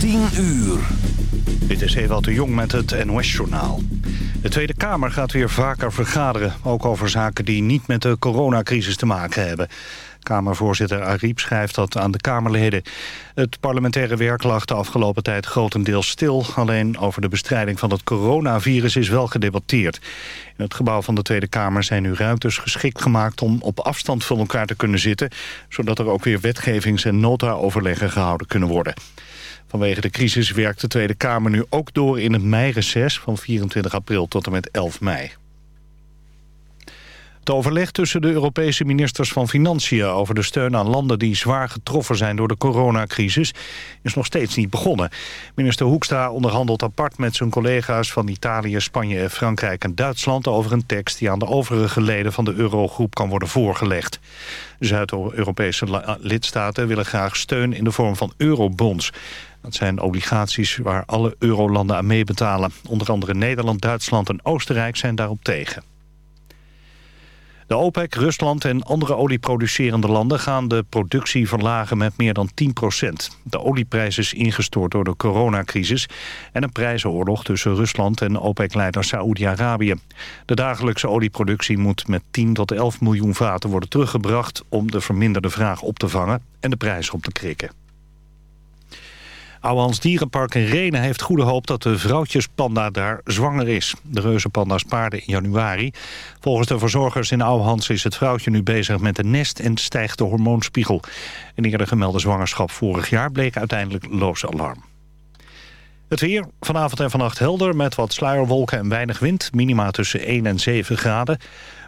10 uur. Dit is Ewald de Jong met het NOS-journaal. De Tweede Kamer gaat weer vaker vergaderen. Ook over zaken die niet met de coronacrisis te maken hebben. Kamervoorzitter Ariep schrijft dat aan de Kamerleden. Het parlementaire werk lag de afgelopen tijd grotendeels stil. Alleen over de bestrijding van het coronavirus is wel gedebatteerd. In het gebouw van de Tweede Kamer zijn nu ruimtes geschikt gemaakt... om op afstand van elkaar te kunnen zitten... zodat er ook weer wetgevings- en nota-overleggen gehouden kunnen worden. Vanwege de crisis werkt de Tweede Kamer nu ook door in het meireces... van 24 april tot en met 11 mei. Het overleg tussen de Europese ministers van Financiën over de steun aan landen die zwaar getroffen zijn door de coronacrisis is nog steeds niet begonnen. Minister Hoekstra onderhandelt apart met zijn collega's van Italië, Spanje, Frankrijk en Duitsland over een tekst die aan de overige leden van de eurogroep kan worden voorgelegd. Zuid-Europese lidstaten willen graag steun in de vorm van eurobonds. Dat zijn obligaties waar alle eurolanden aan meebetalen. Onder andere Nederland, Duitsland en Oostenrijk zijn daarop tegen. De OPEC, Rusland en andere olieproducerende landen gaan de productie verlagen met meer dan 10% De olieprijs is ingestort door de coronacrisis en een prijzenoorlog tussen Rusland en OPEC-leider Saoedi-Arabië. De dagelijkse olieproductie moet met 10 tot 11 miljoen vaten worden teruggebracht om de verminderde vraag op te vangen en de prijs op te krikken. Ouwans Dierenpark in Renen heeft goede hoop dat de vrouwtjespanda daar zwanger is. De reuzenpanda spaarde in januari. Volgens de verzorgers in Ouwhans is het vrouwtje nu bezig met een nest en stijgt de hormoonspiegel. Een eerder gemelde zwangerschap vorig jaar bleek uiteindelijk loos alarm. Het weer, vanavond en vannacht helder met wat sluierwolken en weinig wind. Minima tussen 1 en 7 graden.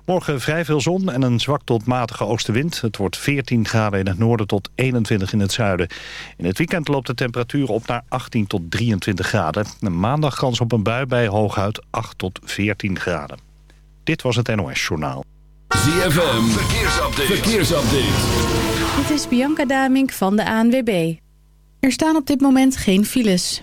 Morgen vrij veel zon en een zwak tot matige oostenwind. Het wordt 14 graden in het noorden tot 21 in het zuiden. In het weekend loopt de temperatuur op naar 18 tot 23 graden. maandag kans op een bui bij hooguit 8 tot 14 graden. Dit was het NOS Journaal. ZFM, verkeersupdate. verkeersupdate. Dit is Bianca Damink van de ANWB. Er staan op dit moment geen files.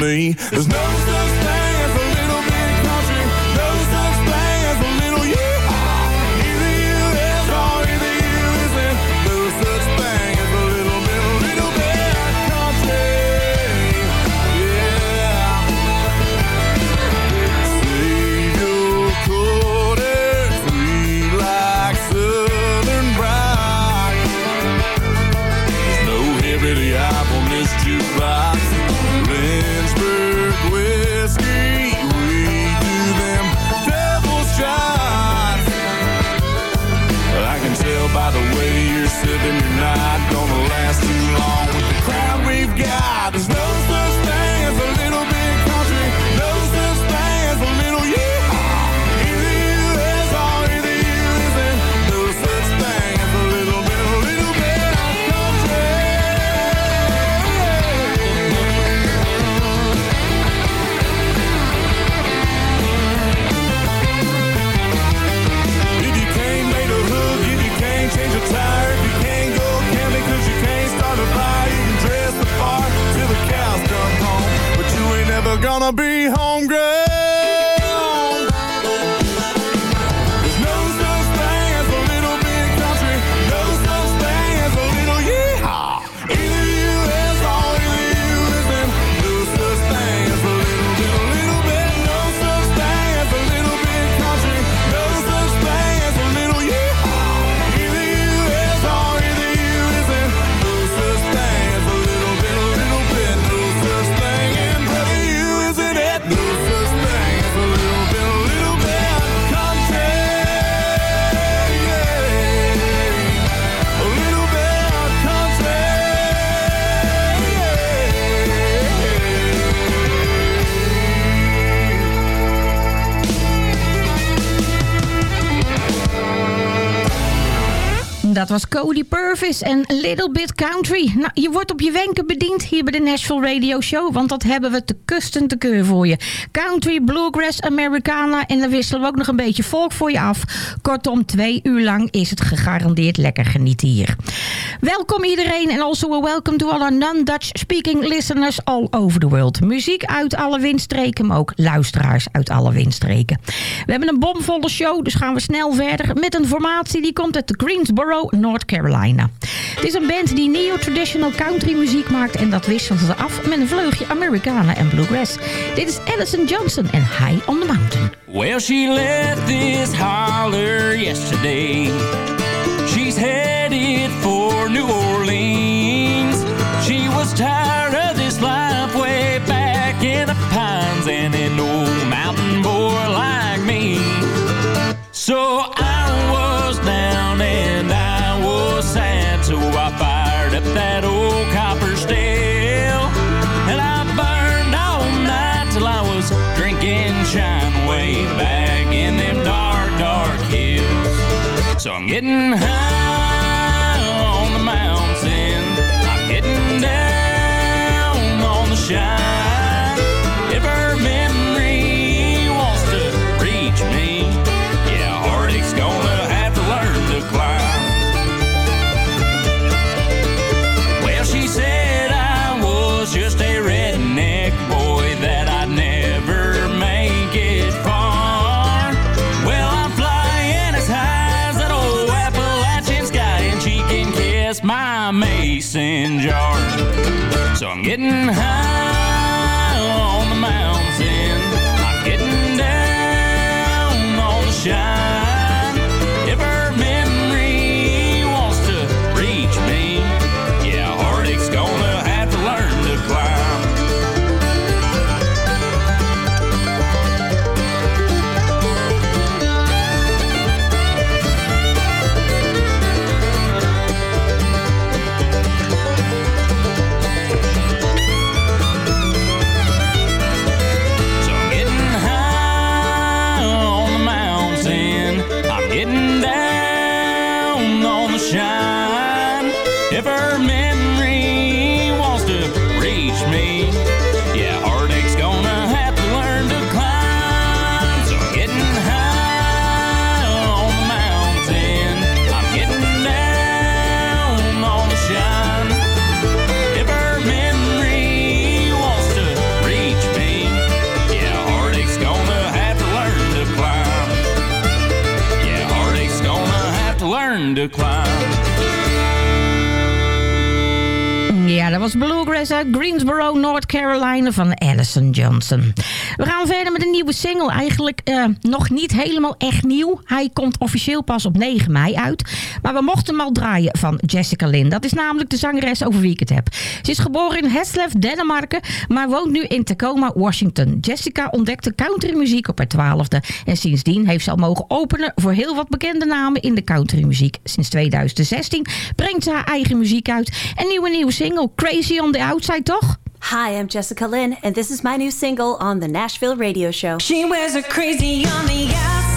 There's no such thing Holy Purvis en Little Bit Country. Nou, je wordt op je wenken bediend hier bij de Nashville Radio Show, want dat hebben we te kusten te keur voor je. Country, bluegrass, Americana en dan wisselen we ook nog een beetje volk voor je af. Kortom, twee uur lang is het gegarandeerd lekker genieten hier. Welkom iedereen en also a welcome to all our non-Dutch speaking listeners all over the world. Muziek uit alle windstreken, maar ook luisteraars uit alle windstreken. We hebben een bomvolle show, dus gaan we snel verder met een formatie die komt uit Greensboro, North Carolina. Het is een band die neo-traditional country muziek maakt en dat wisselt ze af met een vleugje Americana en bluegrass. Dit is Allison Johnson en High on the Mountain. Well, she left this holler yesterday. She's headed for New Orleans. She was tired of this life way back in the pines and an old mountain boy like me. So I getting high getting high Greensboro, North Carolina van Allison Johnson. Gaan verder met een nieuwe single. Eigenlijk eh, nog niet helemaal echt nieuw. Hij komt officieel pas op 9 mei uit. Maar we mochten hem al draaien van Jessica Lynn. Dat is namelijk de zangeres over wie ik het heb. Ze is geboren in Heslef, Denemarken, maar woont nu in Tacoma, Washington. Jessica ontdekte countrymuziek op haar twaalfde. En sindsdien heeft ze al mogen openen voor heel wat bekende namen in de countrymuziek. Sinds 2016 brengt ze haar eigen muziek uit. Een nieuwe nieuwe single, Crazy on the Outside, toch? Hi, I'm Jessica Lynn, and this is my new single on the Nashville radio show. She wears her crazy on the outside,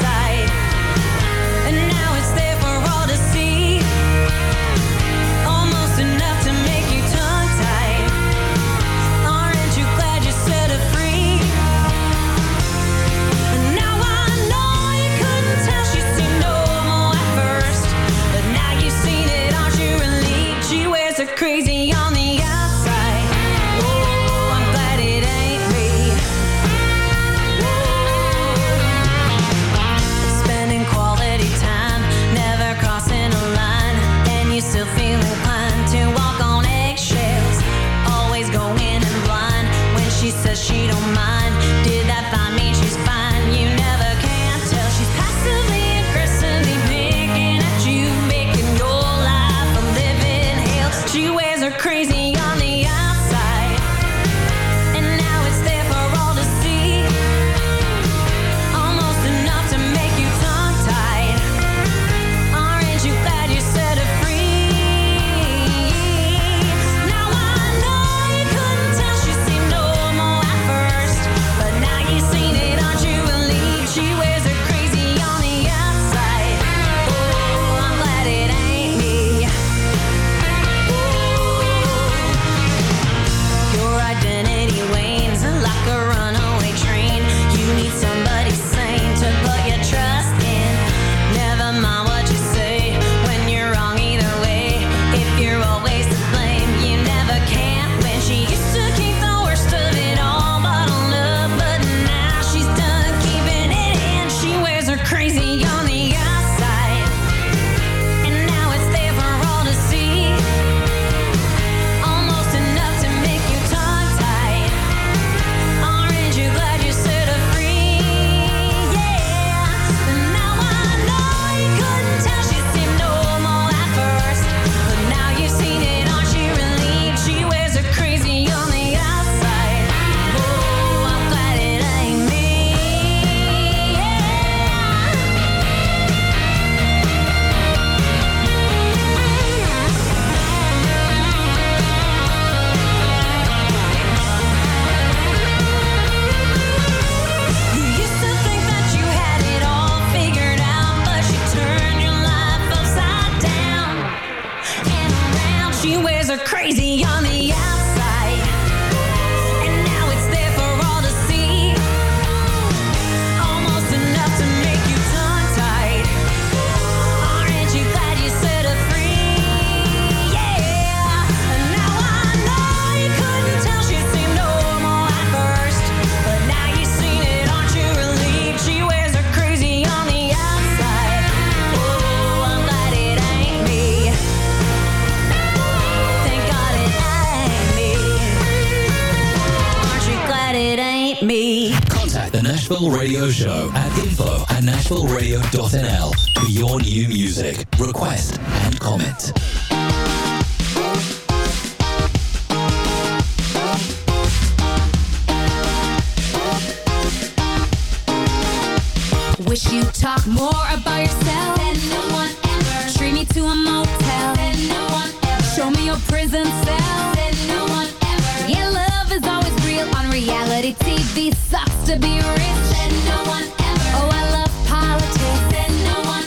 you talk more about yourself than no one ever. Treat me to a motel than no one ever. Show me your prison cell than no one ever. Yeah, love is always real on reality TV. Sucks to be rich than no one ever. Oh, I love politics than no one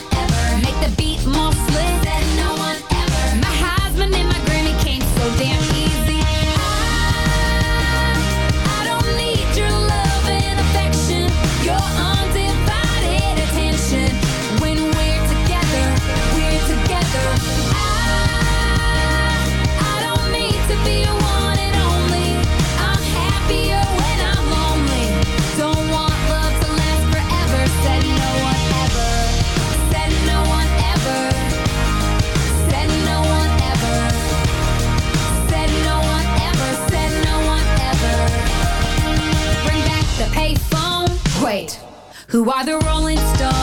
who are the Rolling Stones.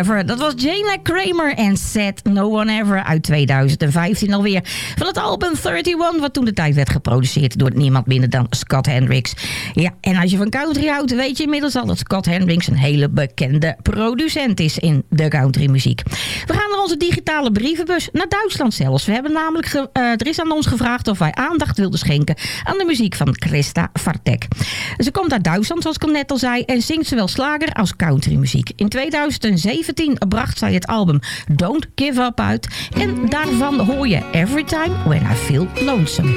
Ever. Dat was Jane Kramer en Set No One Ever uit 2015 alweer. Van het album 31, wat toen de tijd werd geproduceerd door niemand minder dan Scott Hendricks. Ja, en als je van country houdt, weet je inmiddels al dat Scott Hendricks een hele bekende producent is in de countrymuziek. We gaan naar onze digitale brievenbus, naar Duitsland zelfs. We hebben namelijk, eh, er is aan ons gevraagd of wij aandacht wilden schenken aan de muziek van Christa Vartek. Ze komt uit Duitsland, zoals ik al net al zei, en zingt zowel slager als countrymuziek. In 2007 2017 bracht zij het album Don't Give Up uit. En daarvan hoor je Every Time When I Feel Lonesome.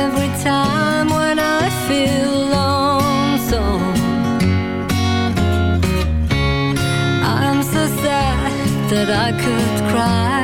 Every time when I feel lonesome I'm so sad that I could cry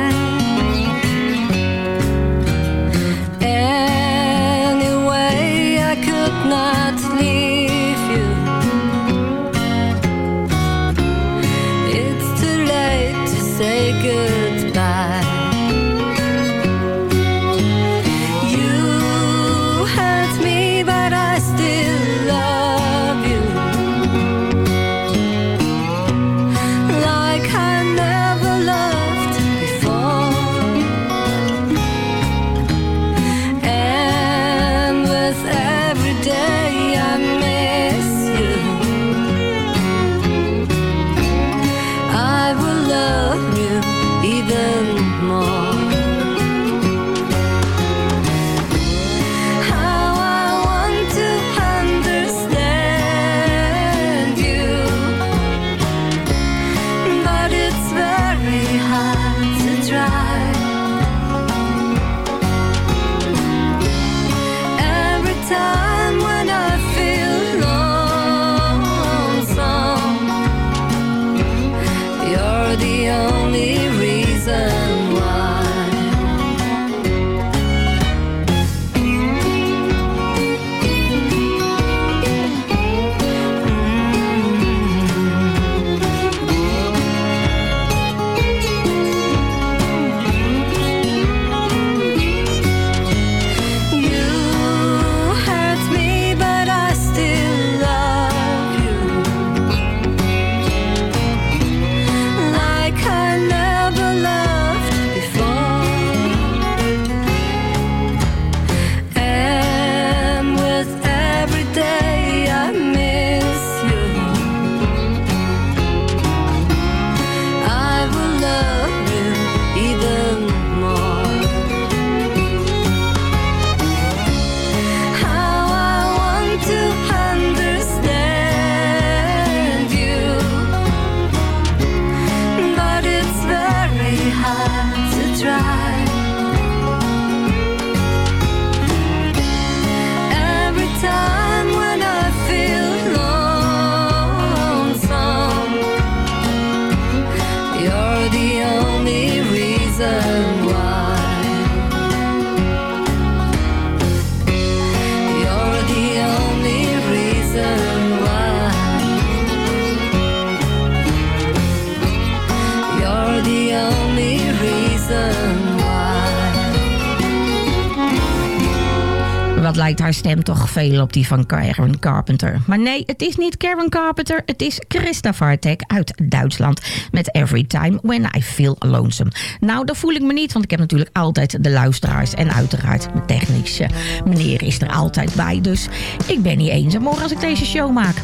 Wat lijkt haar stem toch veel op die van Karen Carpenter. Maar nee, het is niet Karen Carpenter. Het is Christa Vartek uit Duitsland. Met Every Time When I Feel Lonesome. Nou, dat voel ik me niet. Want ik heb natuurlijk altijd de luisteraars. En uiteraard mijn technische meneer is er altijd bij. Dus ik ben niet eenzaam morgen als ik deze show maak.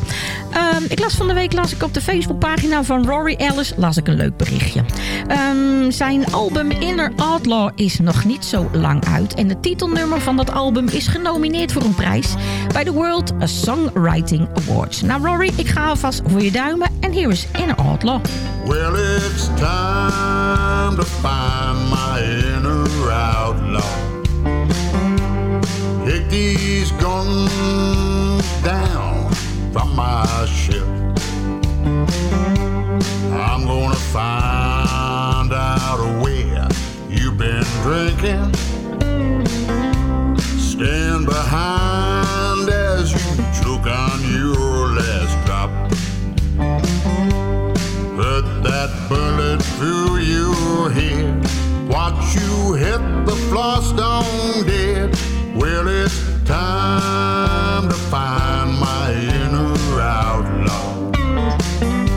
Ehm, ik las van de week las ik op de Facebookpagina van Rory Ellis las ik een leuk berichtje. Ehm, zijn album Inner Outlaw is nog niet zo lang uit. En het titelnummer van dat album is genomineerd voor een prijs bij de World Songwriting Awards. Nou Rory, ik ga alvast voor je duimen. En hier is Inner Outlaw. Well, it's time to find my inner outlaw. Take these guns down from my ship. I'm gonna find out where you've been drinking. Stand behind as you choke on your last drop. Put that bullet through your head. Watch you hit the floor stone dead. Well, it's time to find my inner outlaw.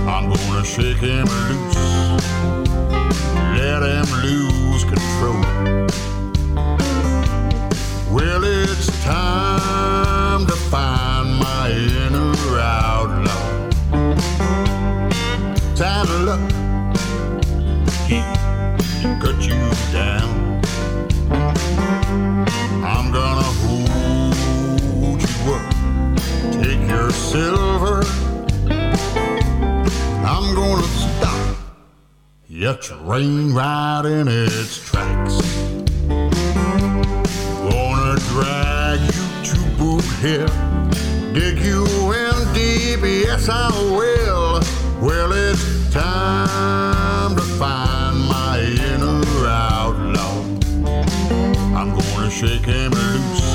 I'm gonna shake him loose, your train right in its tracks. Gonna drag you to boot here, dig you in deep, yes I will. Well, it's time to find my inner outlaw. I'm gonna shake him loose,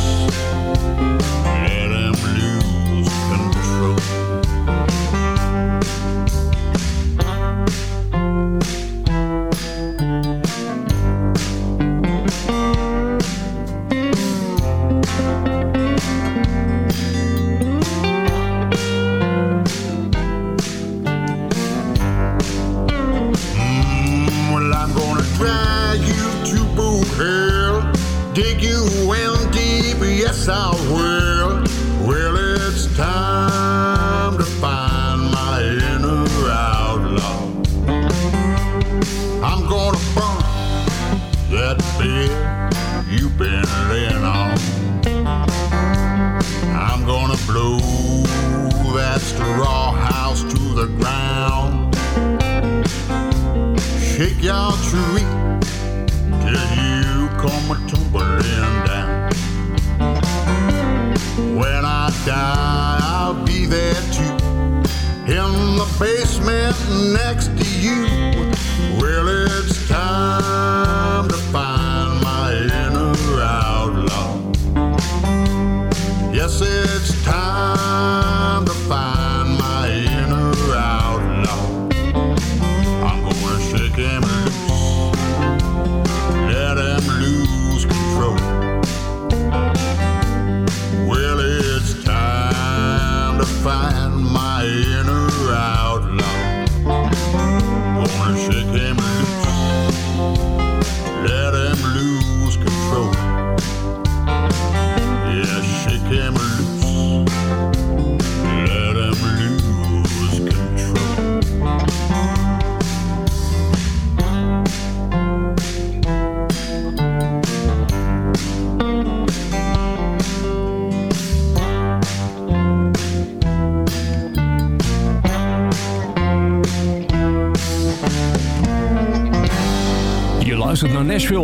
die, I'll be there too. In the basement next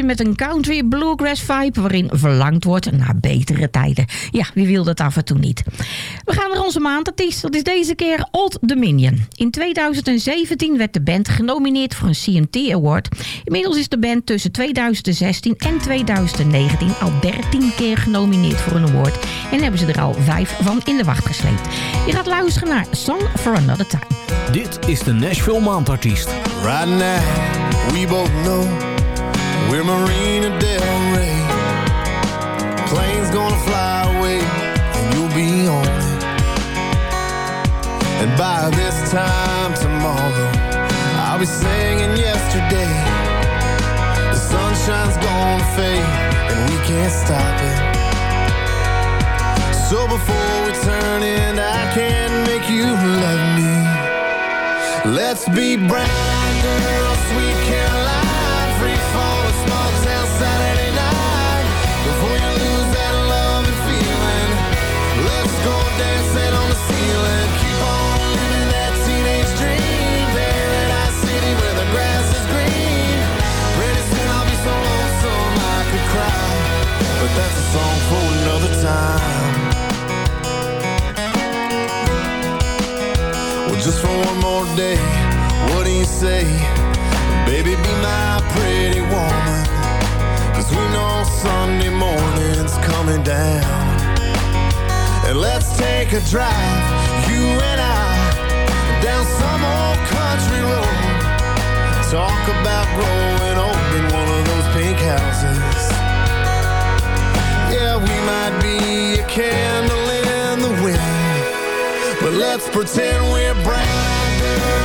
Met een country bluegrass vibe waarin verlangd wordt naar betere tijden. Ja, wie wil dat af en toe niet? We gaan naar onze maandartiest. Dat is deze keer Old Dominion. In 2017 werd de band genomineerd voor een CMT Award. Inmiddels is de band tussen 2016 en 2019 al 13 keer genomineerd voor een award. En hebben ze er al 5 van in de wacht gesleept. Je gaat luisteren naar Song for Another Time. Dit is de Nashville Maandartiest. Right now, we both know we're Marina Del Rey. Plane's gonna fly away, and you'll be on it. And by this time tomorrow, I'll be singing yesterday. The sunshine's gonna fade, and we can't stop it. So before we turn in, I can make you love me. Let's be brown day, what do you say? Baby, be my pretty woman. Cause we know Sunday morning's coming down. And let's take a drive, you and I, down some old country road. Talk about growing old in one of those pink houses. Yeah, we might be a candle in the wind. But let's pretend we're brown Thank you.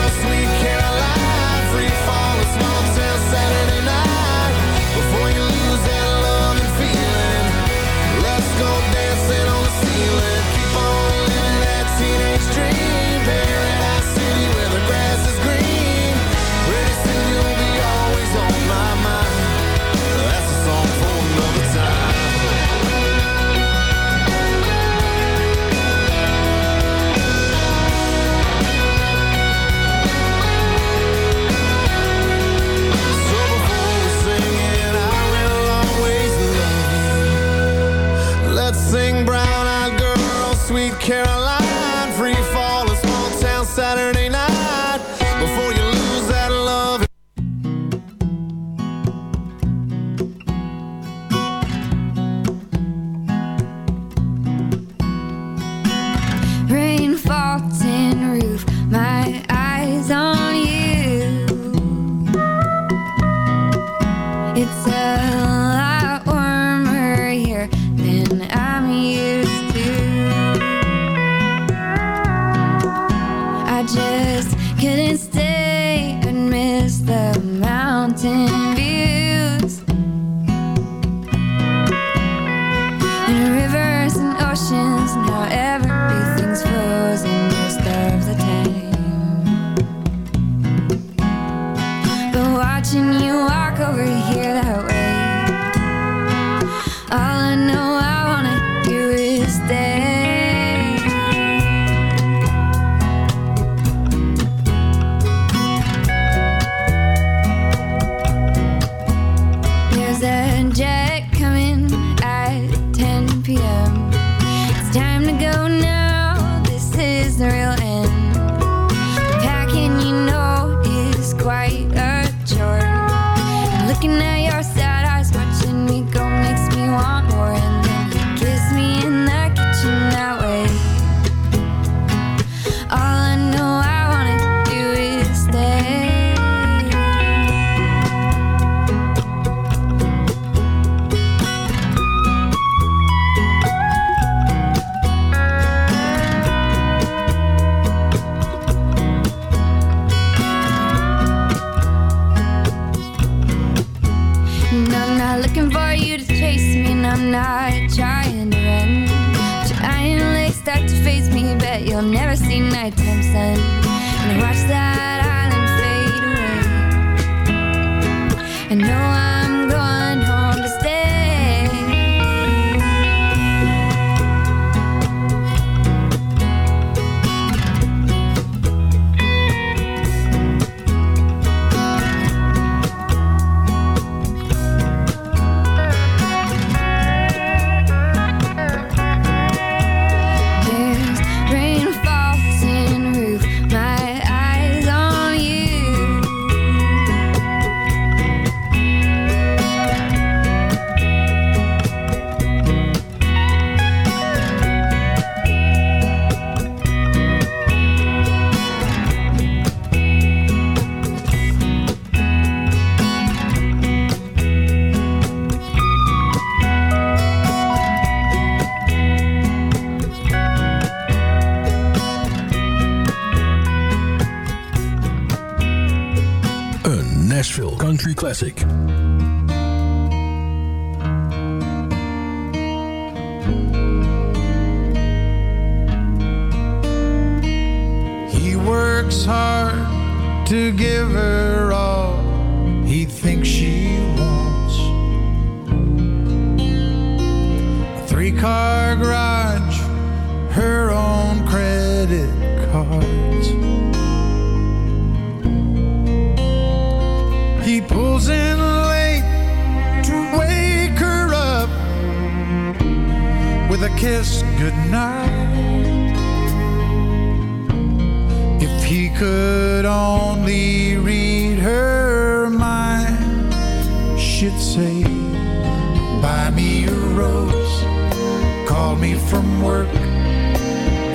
See nighttime sun. And watch that island fade away. I know classic. Say, Buy me a rose, call me from work,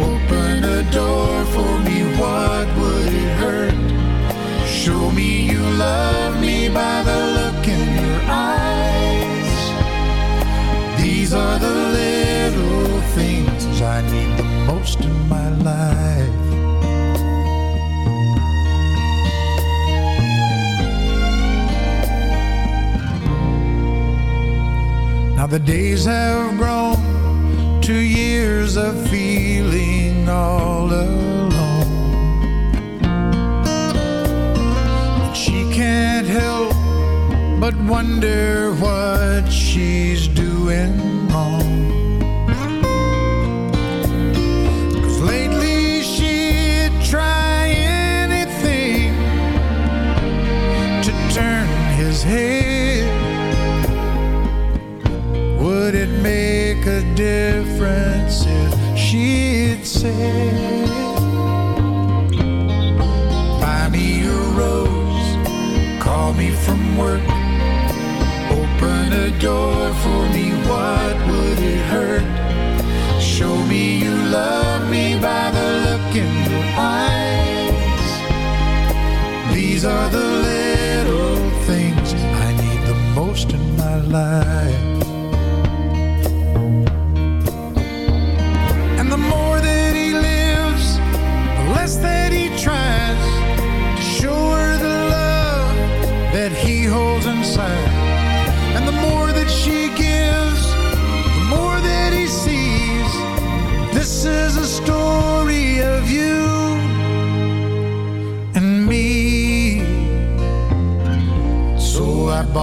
open a door for me, what would it hurt? Show me you love me by the look in your eyes. These are the little things I need the most in my life. Now the days have grown to years of feeling all alone. She can't help but wonder what she's doing work, open a door for me, what would it hurt? Show me you love me by the look in your eyes. These are the little things I need the most in my life.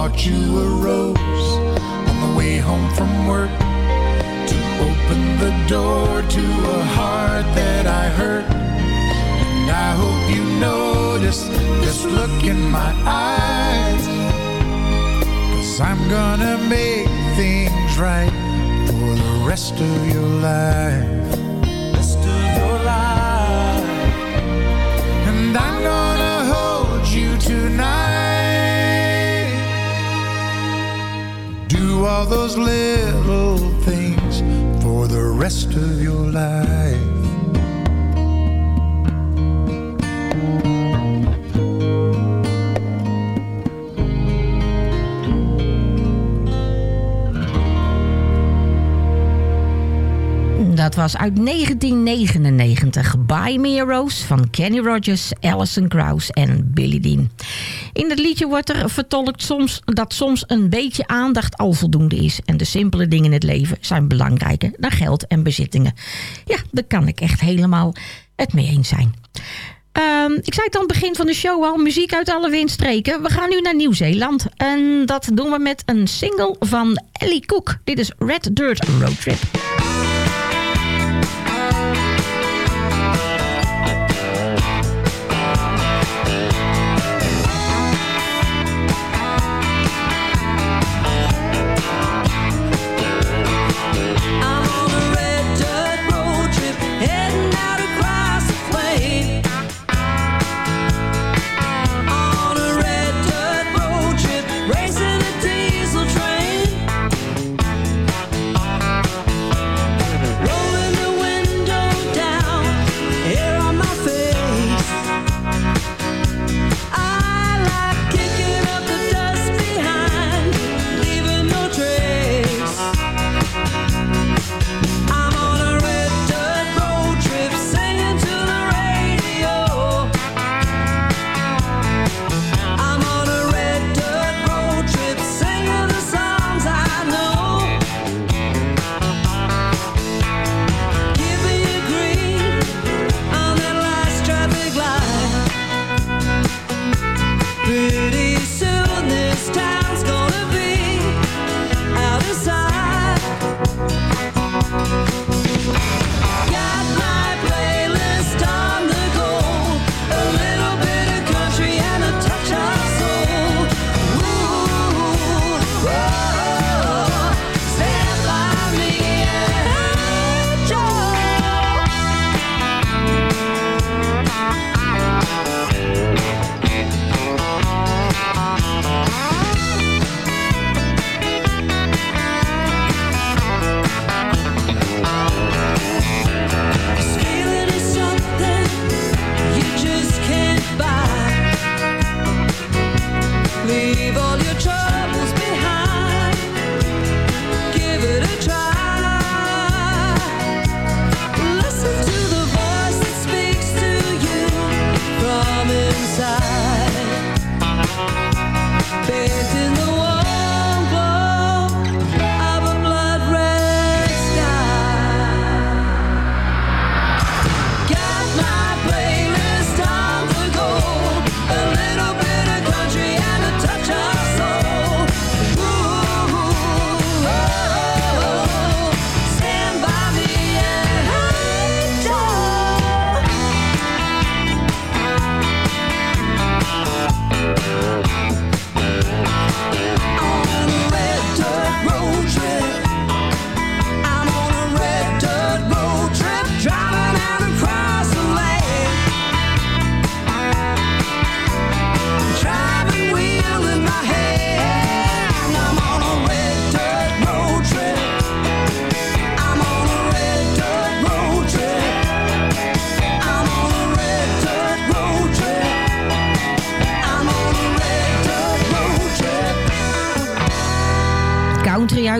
Bought you a rose on the way home from work to open the door to a heart that I hurt. And I hope you notice this look in my eyes. Cause I'm gonna make things right for the rest of your life. Rest of your life. And I'm gonna hold you tonight. All those little things for the rest of your life. Dat was uit 1999. Buy Me a Rose van Kenny Rogers, Alison Krauss en Billy Dean. In het liedje wordt er vertolkt soms dat soms een beetje aandacht al voldoende is. En de simpele dingen in het leven zijn belangrijker dan geld en bezittingen. Ja, daar kan ik echt helemaal het mee eens zijn. Ehm, ik zei het aan het begin van de show al, muziek uit alle windstreken. We gaan nu naar Nieuw-Zeeland. En dat doen we met een single van Ellie Cook. Dit is Red Dirt Road Trip. so try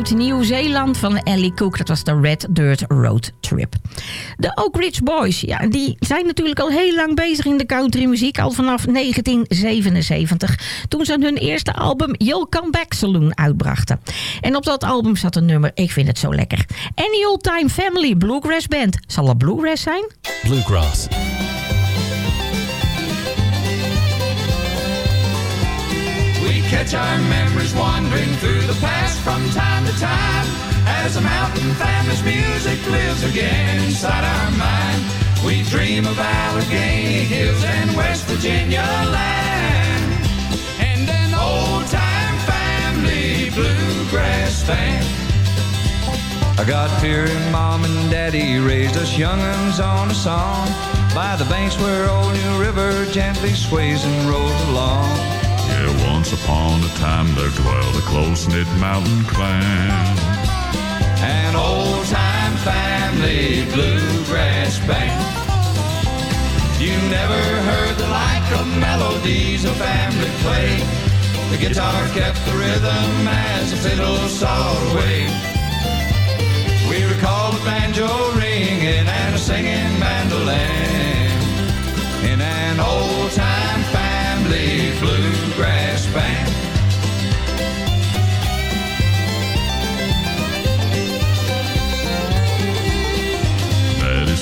uit Nieuw-Zeeland van Ellie Cook. Dat was de Red Dirt Road Trip. De Oak Ridge Boys, ja, die zijn natuurlijk al heel lang bezig in de countrymuziek. Al vanaf 1977, toen ze hun eerste album You'll Come Back Saloon uitbrachten. En op dat album zat een nummer, ik vind het zo lekker. Any Old Time Family Bluegrass Band. Zal het bluegrass zijn? Bluegrass. We catch our memories wandering through the past from time to time as a mountain family's music lives again inside our mind. We dream of Allegheny Hills and West Virginia land and an old time family bluegrass band. I got in mom and daddy raised us young'uns on a song by the banks where old New River gently sways and rolls along. Once upon a time there dwelled a close-knit mountain clan. An old time family bluegrass band. You never heard the like of melodies a family play. The guitar kept the rhythm as the fiddle sawed away. We recall the banjo ringing and a singing mandolin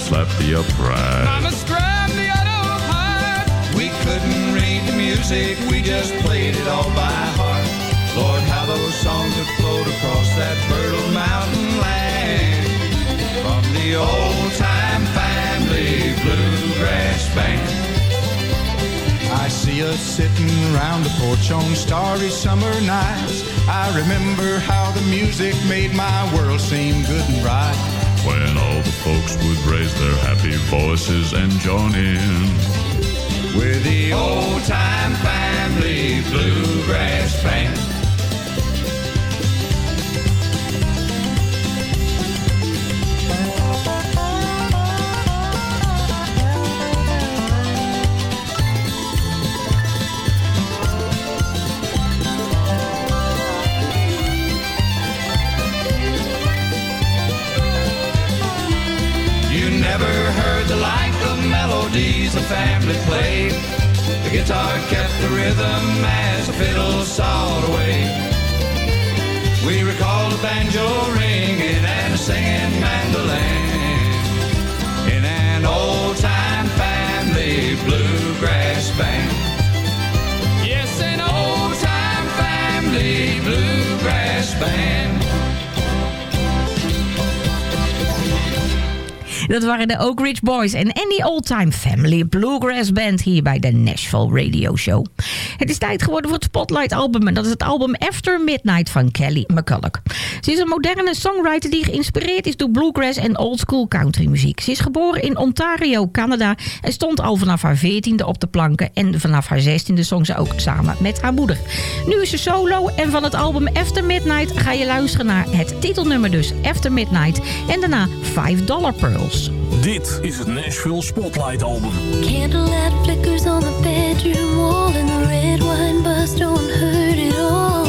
Slapped the upright. Mama scrubbed the auto hard. We couldn't read the music, we just played it all by heart. Lord, how those songs have flowed across that fertile mountain land. From the old time family bluegrass band. I see us sitting round the porch on starry summer nights. I remember how the music made my world seem good and right. When all the folks would raise their happy voices and join in. With the old time family bluegrass band. A family played. The guitar kept the rhythm as the fiddle sawed away. We recall the banjo ringing and a singing mandolin Dat waren de Oak Ridge Boys en Any Old Time Family Bluegrass Band hier bij de Nashville Radio Show. Het is tijd geworden voor het Spotlight album en dat is het album After Midnight van Kelly McCulloch. Ze is een moderne songwriter die geïnspireerd is door bluegrass en old school country muziek. Ze is geboren in Ontario, Canada en stond al vanaf haar 14e op de planken en vanaf haar 16e zong ze ook samen met haar moeder. Nu is ze solo en van het album After Midnight ga je luisteren naar het titelnummer dus After Midnight en daarna 5 Dollar Pearls. Dit is het Nashville Spotlight Album. Candlelight flickers on the bedroom wall and the red wine bus don't hurt at all.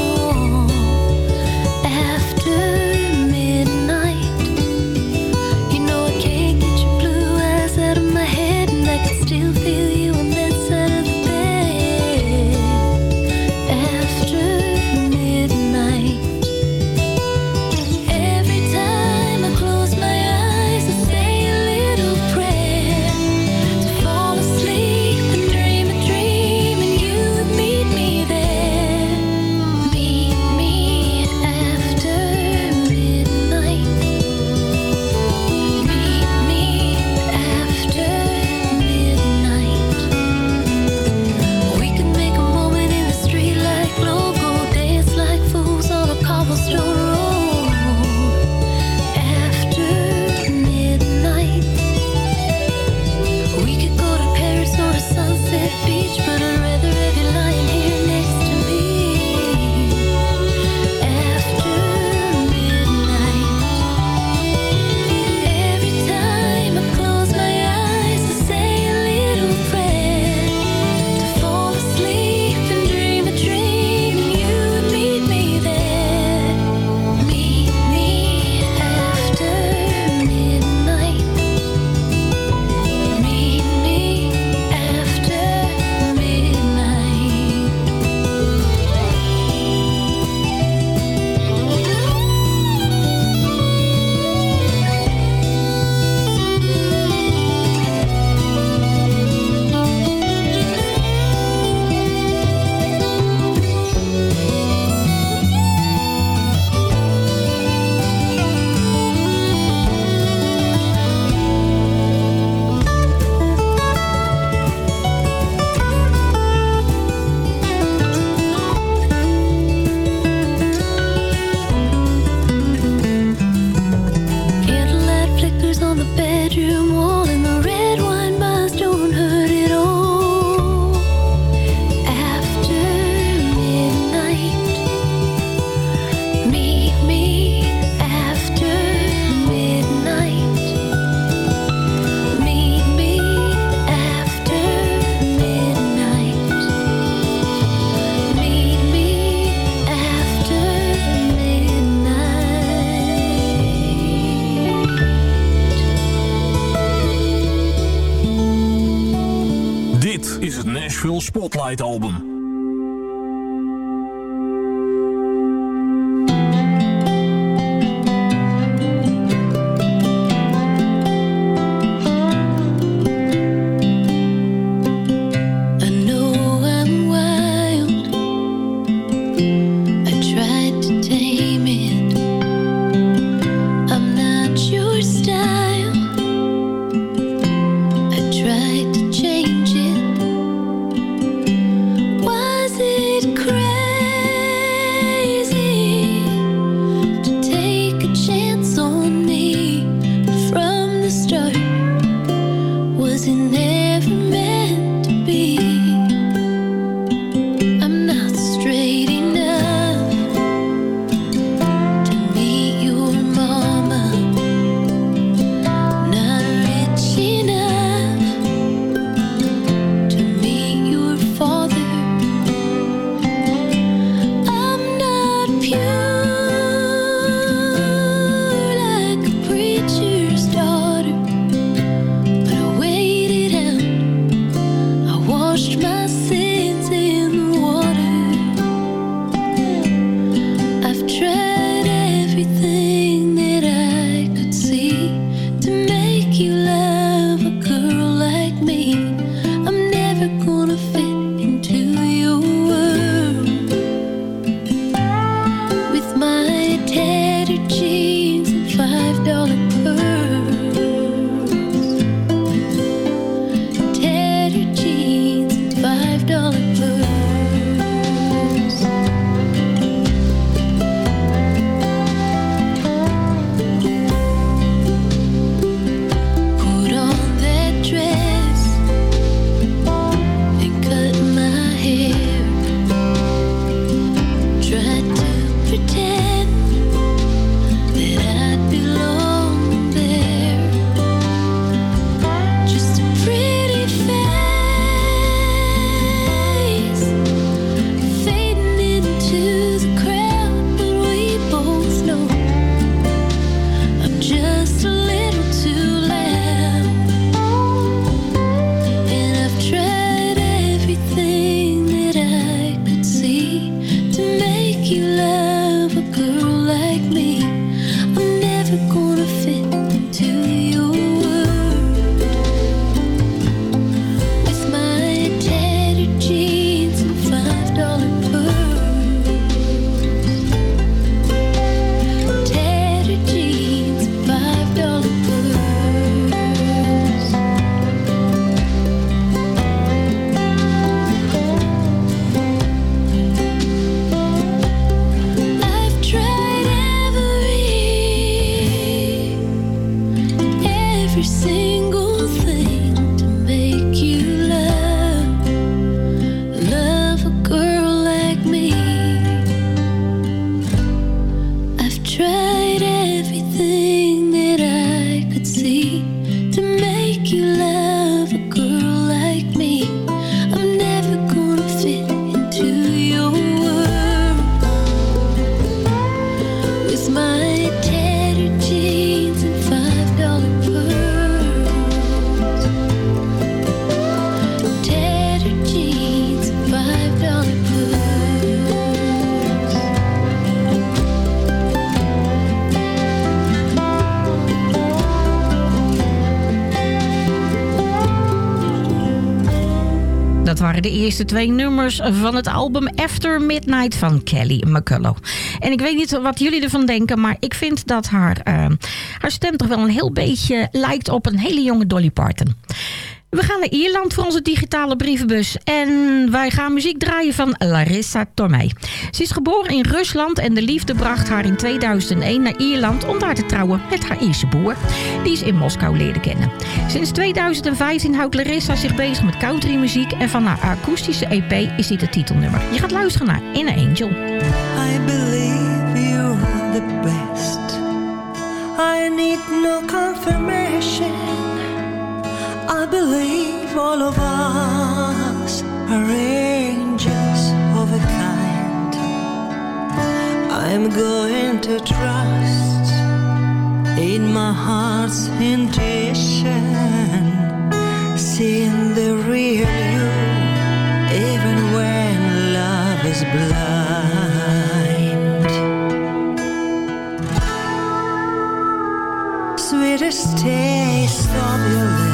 Dat waren de eerste twee nummers van het album After Midnight van Kelly McCullough. En ik weet niet wat jullie ervan denken, maar ik vind dat haar, eh, haar stem toch wel een heel beetje lijkt op een hele jonge Dolly Parton. We gaan naar Ierland voor onze digitale brievenbus. En wij gaan muziek draaien van Larissa Tormey. Ze is geboren in Rusland en de liefde bracht haar in 2001 naar Ierland om daar te trouwen met haar Ierse boer. Die ze in Moskou leerde kennen. Sinds 2015 houdt Larissa zich bezig met countrymuziek en van haar akoestische EP is dit het titelnummer. Je gaat luisteren naar Inner Angel. I believe you're the best. I need no confirmation. I believe all of us are angels of a kind. I'm going to trust in my heart's intuition, seeing the real you even when love is blind. Sweetest taste of your lips,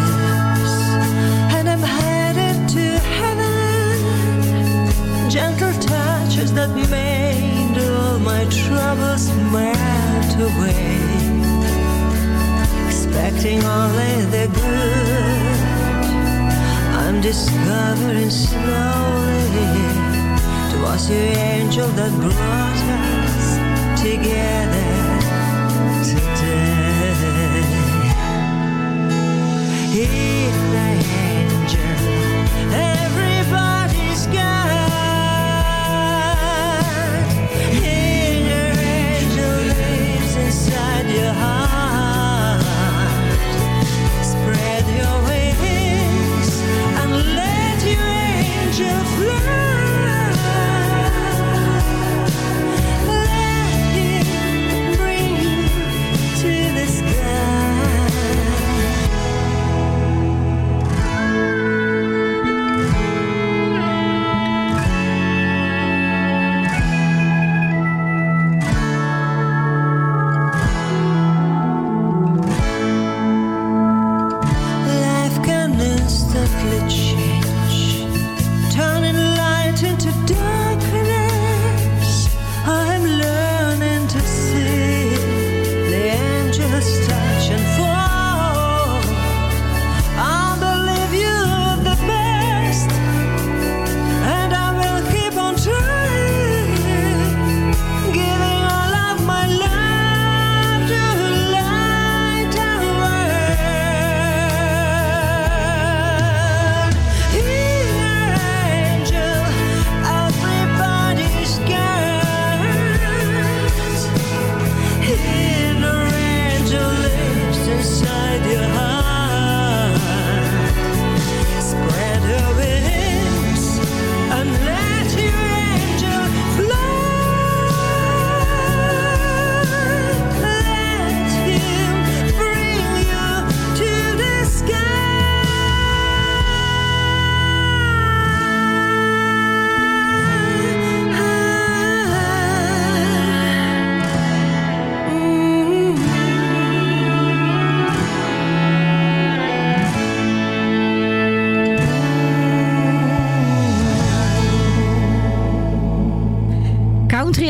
that made all my troubles melt away. Expecting only the good, I'm discovering slowly. It was your angel that brought us together today. Hear the angel,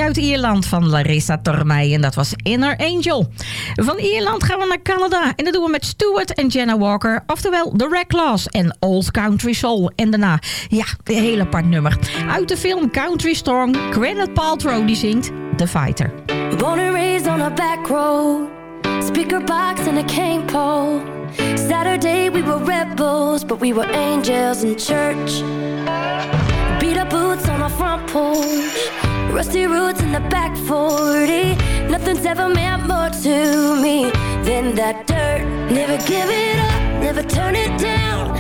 uit Ierland van Larissa Tormey. En dat was Inner Angel. Van Ierland gaan we naar Canada. En dat doen we met Stuart en Jenna Walker. Oftewel The Reclaws en Old Country Soul. En daarna, ja, een heel apart nummer. Uit de film Country Storm. Gwyneth Paltrow die zingt The Fighter. Born raised on a back road, speaker box and a pole. Saturday we were rebels, but we were angels in church. Beat up boots on our front porch, rusty roots in the back 40. Nothing's ever meant more to me than that dirt. Never give it up, never turn it down.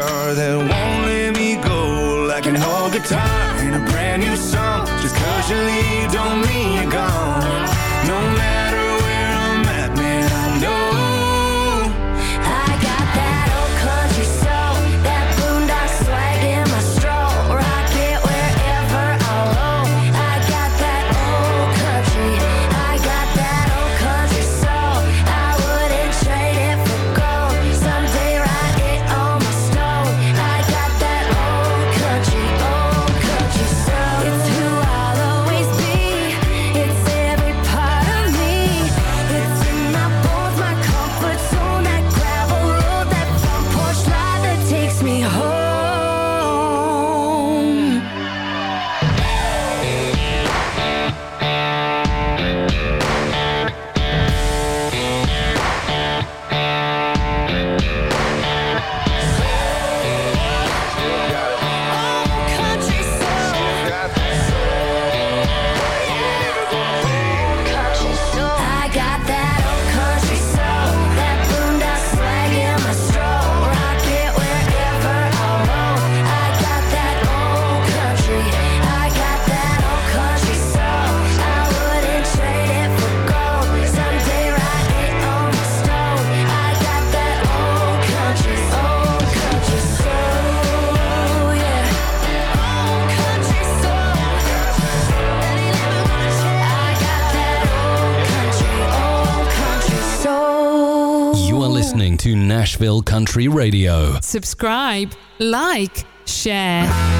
Jar that won't let me go. Like an old guitar in a brand new song. Just cause you leave Nashville Country Radio. Subscribe, like, share.